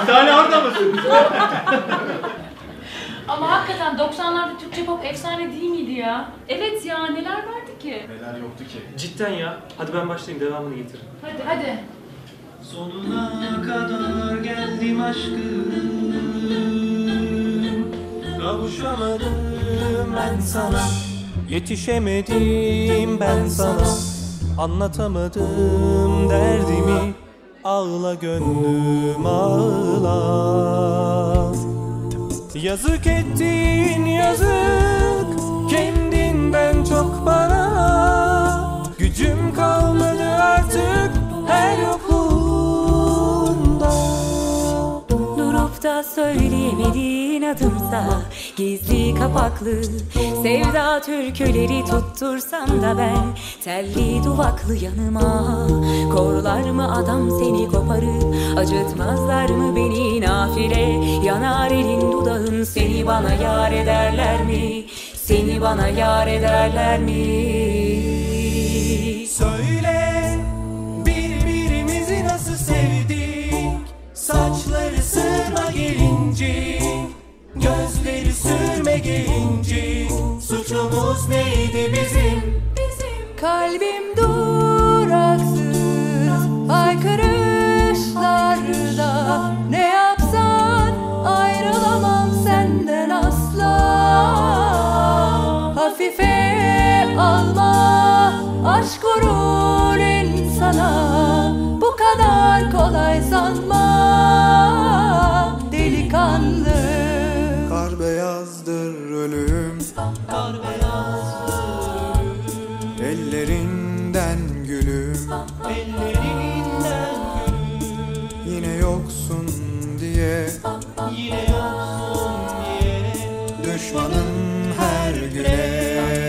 Siz hala orada mısın? Ama hakikaten 90'larda Türkçe pop efsane değil miydi ya? Evet ya neler vardı ki? Neler yoktu ki? Cidden ya. Hadi ben başlayayım devamını getirin. Hadi hadi. Sonuna kadar geldim aşkım Kavuşamadım ben sana Yetişemedim ben sana Anlatamadım derdimi Ağla gönlüm ağla. Yazık ettin yazık söyleyemediğin adımsa Gizli kapaklı. Sevda türküleri tuttursam da ben Telli duvaklı yanıma. Korlar mı adam seni koparır Acıtmazlar mı beni nafile? Yanar elin dudağın seni bana yar ederler mi? Seni bana yar ederler mi? Söyle birbirimizi nasıl sevdik? Saçları sırma gelince Gözleri sürme gelince Suçumuz neydi bizim? Kalbim duraksız haykırışlarda Ne yapsan ayrılamam senden asla. Hafife alma aşk vurur insana. Bu kadar kolay Ellerinden gülüm. Ellerinden gülüm Yine yoksun diye Yine yoksun diye. Düşmanın her güne.